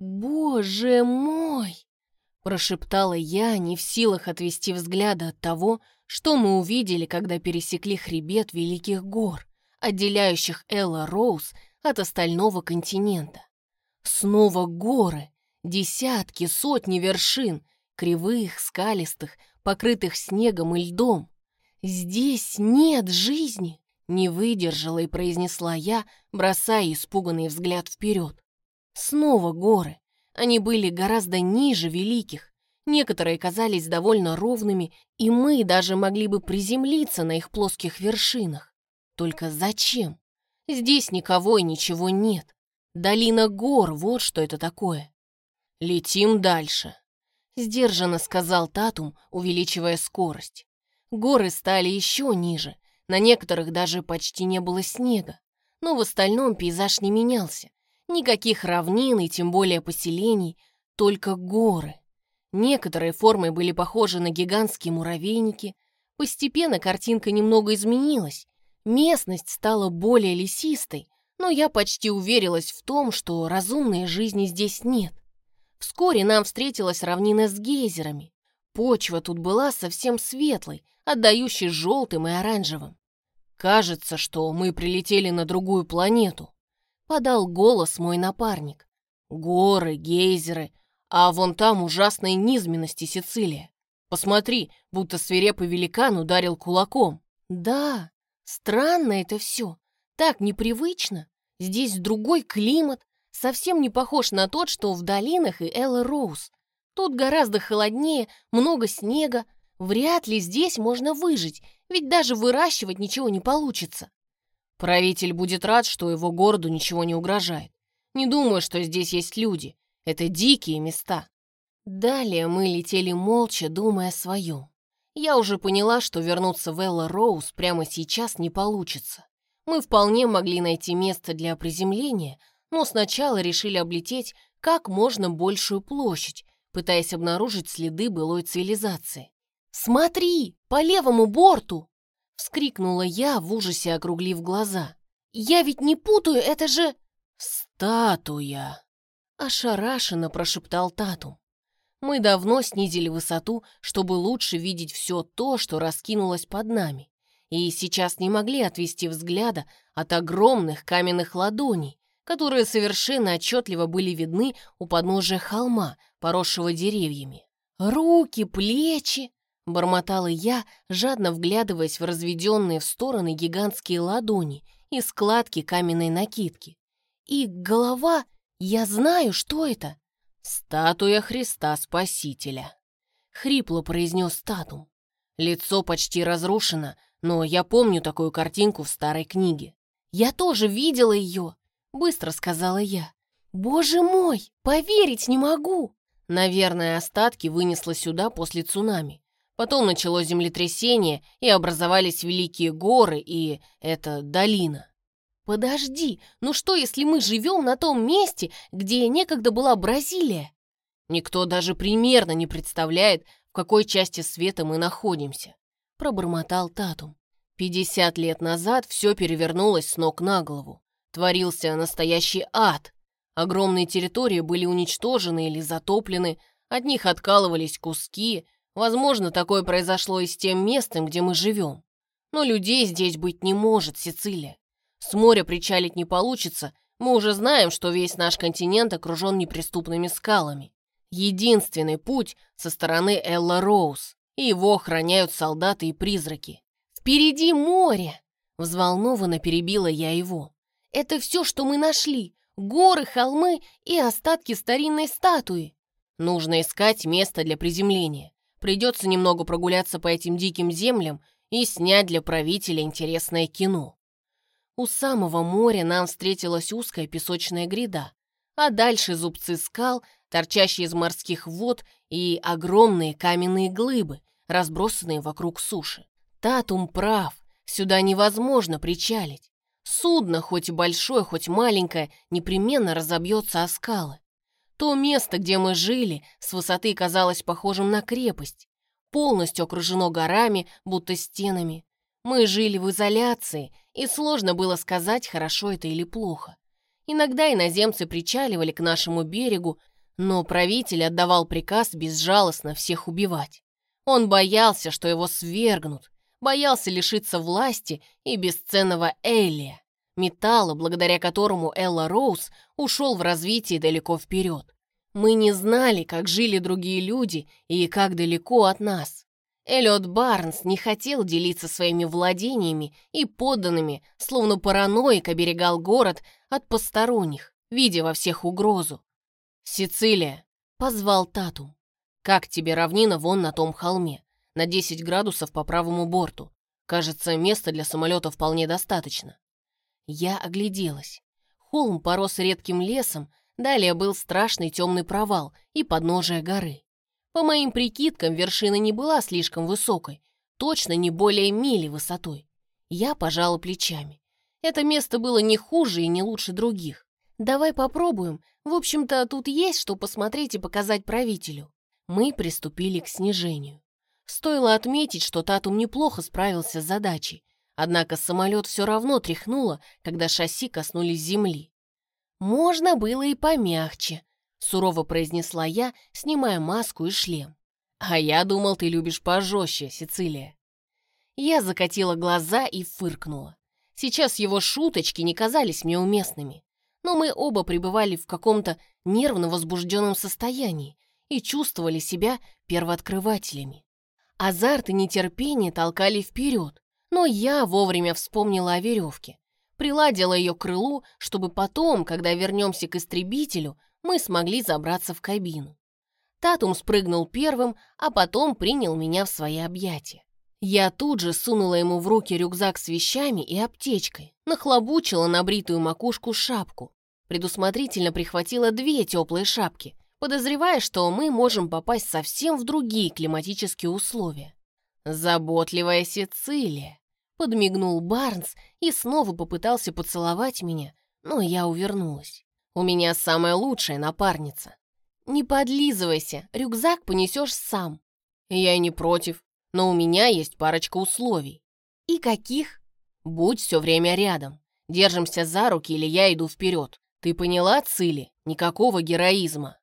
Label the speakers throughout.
Speaker 1: «Боже мой!» — прошептала я, не в силах отвести взгляда от того, что мы увидели, когда пересекли хребет Великих гор, отделяющих Элла Роуз от остального континента. Снова горы, десятки, сотни вершин, кривых, скалистых, покрытых снегом и льдом. «Здесь нет жизни!» — не выдержала и произнесла я, бросая испуганный взгляд вперед. Снова горы. Они были гораздо ниже великих. Некоторые казались довольно ровными, и мы даже могли бы приземлиться на их плоских вершинах. Только зачем? Здесь никого и ничего нет. Долина гор, вот что это такое. Летим дальше. Сдержанно сказал Татум, увеличивая скорость. Горы стали еще ниже, на некоторых даже почти не было снега, но в остальном пейзаж не менялся. Никаких равнин и тем более поселений, только горы. Некоторые формы были похожи на гигантские муравейники. Постепенно картинка немного изменилась. Местность стала более лесистой, но я почти уверилась в том, что разумной жизни здесь нет. Вскоре нам встретилась равнина с гейзерами. Почва тут была совсем светлой, отдающей желтым и оранжевым. «Кажется, что мы прилетели на другую планету», — подал голос мой напарник. «Горы, гейзеры, а вон там ужасной низменности Сицилия. Посмотри, будто свирепый великан ударил кулаком». «Да, странно это все, так непривычно. Здесь другой климат, совсем не похож на тот, что в долинах и Элла Роуз. Тут гораздо холоднее, много снега. Вряд ли здесь можно выжить, ведь даже выращивать ничего не получится. Правитель будет рад, что его городу ничего не угрожает. Не думаю, что здесь есть люди. Это дикие места. Далее мы летели молча, думая о своем. Я уже поняла, что вернуться в Элла Роуз прямо сейчас не получится. Мы вполне могли найти место для приземления, но сначала решили облететь как можно большую площадь, пытаясь обнаружить следы былой цивилизации. «Смотри, по левому борту!» — вскрикнула я, в ужасе округлив глаза. «Я ведь не путаю, это же...» «Статуя!» — ошарашенно прошептал Тату. Мы давно снизили высоту, чтобы лучше видеть все то, что раскинулось под нами, и сейчас не могли отвести взгляда от огромных каменных ладоней, которые совершенно отчетливо были видны у подножия холма, поросшего деревьями. «Руки, плечи!» — бормотала я, жадно вглядываясь в разведенные в стороны гигантские ладони и складки каменной накидки. И голова, я знаю, что это. «Статуя Христа Спасителя», — хрипло произнес Татум. Лицо почти разрушено, но я помню такую картинку в старой книге. Я тоже видела ее, Быстро сказала я. «Боже мой, поверить не могу!» Наверное, остатки вынесло сюда после цунами. Потом началось землетрясение, и образовались великие горы, и это долина. «Подожди, ну что, если мы живем на том месте, где некогда была Бразилия?» Никто даже примерно не представляет, в какой части света мы находимся, пробормотал Татум. Пятьдесят лет назад все перевернулось с ног на голову. Творился настоящий ад. Огромные территории были уничтожены или затоплены, от них откалывались куски. Возможно, такое произошло и с тем местом, где мы живем. Но людей здесь быть не может, Сицилия. С моря причалить не получится, мы уже знаем, что весь наш континент окружен неприступными скалами. Единственный путь со стороны Элла Роуз, и его охраняют солдаты и призраки. «Впереди море!» Взволнованно перебила я его. Это все, что мы нашли. Горы, холмы и остатки старинной статуи. Нужно искать место для приземления. Придется немного прогуляться по этим диким землям и снять для правителя интересное кино. У самого моря нам встретилась узкая песочная гряда, а дальше зубцы скал, торчащие из морских вод и огромные каменные глыбы, разбросанные вокруг суши. Татум прав, сюда невозможно причалить. Судно, хоть большое, хоть маленькое, непременно разобьется о скалы. То место, где мы жили, с высоты казалось похожим на крепость. Полностью окружено горами, будто стенами. Мы жили в изоляции, и сложно было сказать, хорошо это или плохо. Иногда иноземцы причаливали к нашему берегу, но правитель отдавал приказ безжалостно всех убивать. Он боялся, что его свергнут, боялся лишиться власти и бесценного Элия, металла, благодаря которому Элла Роуз ушел в развитие далеко вперед. Мы не знали, как жили другие люди и как далеко от нас. Эллиот Барнс не хотел делиться своими владениями и подданными, словно параноик оберегал город от посторонних, видя во всех угрозу. «Сицилия!» — позвал Татум. «Как тебе равнина вон на том холме? На 10 градусов по правому борту. Кажется, места для самолета вполне достаточно». Я огляделась. Холм порос редким лесом, далее был страшный темный провал и подножие горы. По моим прикидкам, вершина не была слишком высокой, точно не более мили высотой. Я пожала плечами. Это место было не хуже и не лучше других. Давай попробуем. В общем-то, тут есть что посмотреть и показать правителю. Мы приступили к снижению. Стоило отметить, что Татум неплохо справился с задачей, однако самолет все равно тряхнуло, когда шасси коснулись земли. Можно было и помягче, Сурово произнесла я, снимая маску и шлем. «А я думал, ты любишь пожестче, Сицилия». Я закатила глаза и фыркнула. Сейчас его шуточки не казались мне уместными. Но мы оба пребывали в каком-то нервно возбужденном состоянии и чувствовали себя первооткрывателями. Азарт и нетерпение толкали вперед, но я вовремя вспомнила о веревке. Приладила ее к крылу, чтобы потом, когда вернемся к истребителю, мы смогли забраться в кабину. Татум спрыгнул первым, а потом принял меня в свои объятия. Я тут же сунула ему в руки рюкзак с вещами и аптечкой, нахлобучила на бритую макушку шапку, предусмотрительно прихватила две теплые шапки, подозревая, что мы можем попасть совсем в другие климатические условия. «Заботливая Сицилия», — подмигнул Барнс и снова попытался поцеловать меня, но я увернулась. У меня самая лучшая напарница. Не подлизывайся, рюкзак понесешь сам. Я и не против, но у меня есть парочка условий. И каких? Будь все время рядом. Держимся за руки или я иду вперед. Ты поняла, Цили? Никакого героизма.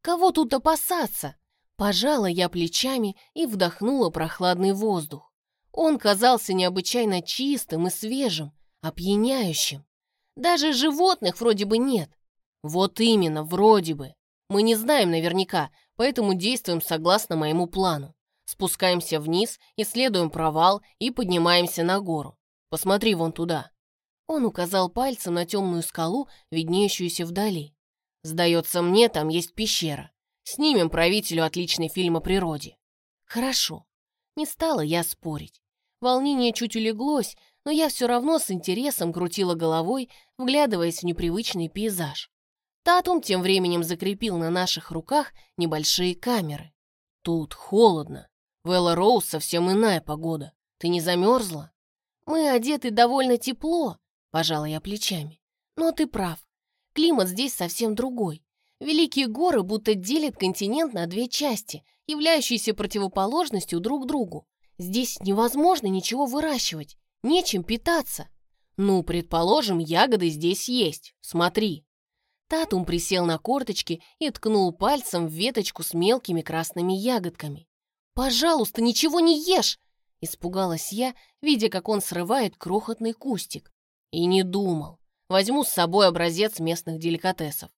Speaker 1: Кого тут опасаться? Пожала я плечами и вдохнула прохладный воздух. Он казался необычайно чистым и свежим, опьяняющим. Даже животных вроде бы нет. Вот именно, вроде бы. Мы не знаем наверняка, поэтому действуем согласно моему плану. Спускаемся вниз, исследуем провал и поднимаемся на гору. Посмотри вон туда. Он указал пальцем на темную скалу, виднеющуюся вдали. Сдается мне, там есть пещера. Снимем правителю отличный фильм о природе. Хорошо. Не стала я спорить. Волнение чуть улеглось, но я все равно с интересом крутила головой, вглядываясь в непривычный пейзаж. Татум тем временем закрепил на наших руках небольшие камеры. Тут холодно. В Элла Роуз совсем иная погода. Ты не замерзла? Мы одеты довольно тепло, пожала я плечами. Но ты прав. Климат здесь совсем другой. Великие горы будто делят континент на две части, являющиеся противоположностью друг другу. Здесь невозможно ничего выращивать, нечем питаться. Ну, предположим, ягоды здесь есть. Смотри. Татум присел на корточки и ткнул пальцем в веточку с мелкими красными ягодками. «Пожалуйста, ничего не ешь!» Испугалась я, видя, как он срывает крохотный кустик. И не думал. Возьму с собой образец местных деликатесов.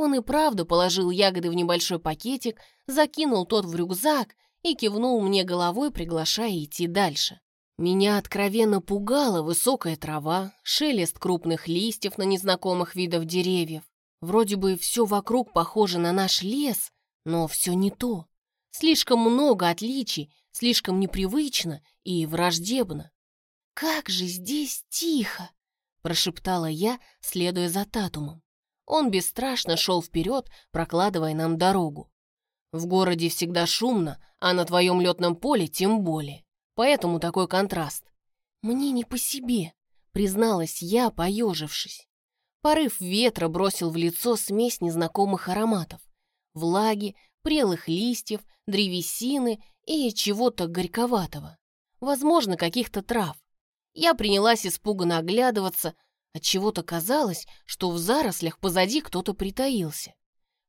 Speaker 1: Он и правда положил ягоды в небольшой пакетик, закинул тот в рюкзак и кивнул мне головой, приглашая идти дальше. Меня откровенно пугала высокая трава, шелест крупных листьев на незнакомых видов деревьев. Вроде бы все вокруг похоже на наш лес, но все не то. Слишком много отличий, слишком непривычно и враждебно. «Как же здесь тихо!» — прошептала я, следуя за Татумом. Он бесстрашно шел вперед, прокладывая нам дорогу. «В городе всегда шумно, а на твоем летном поле тем более поэтому такой контраст. «Мне не по себе», — призналась я, поежившись. Порыв ветра бросил в лицо смесь незнакомых ароматов. Влаги, прелых листьев, древесины и чего-то горьковатого. Возможно, каких-то трав. Я принялась испуганно оглядываться. Отчего-то казалось, что в зарослях позади кто-то притаился.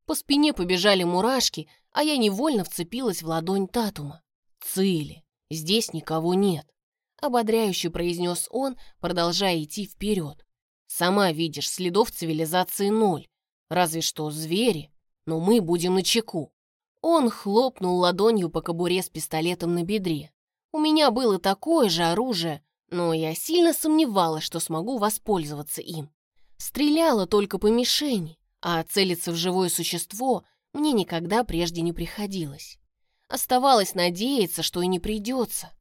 Speaker 1: По спине побежали мурашки, а я невольно вцепилась в ладонь Татума. «Цили, здесь никого нет», — ободряюще произнес он, продолжая идти вперед. «Сама видишь, следов цивилизации ноль. Разве что звери, но мы будем на чеку». Он хлопнул ладонью по кобуре с пистолетом на бедре. У меня было такое же оружие, но я сильно сомневалась, что смогу воспользоваться им. Стреляла только по мишени, а целиться в живое существо мне никогда прежде не приходилось. Оставалось надеяться, что и не придется.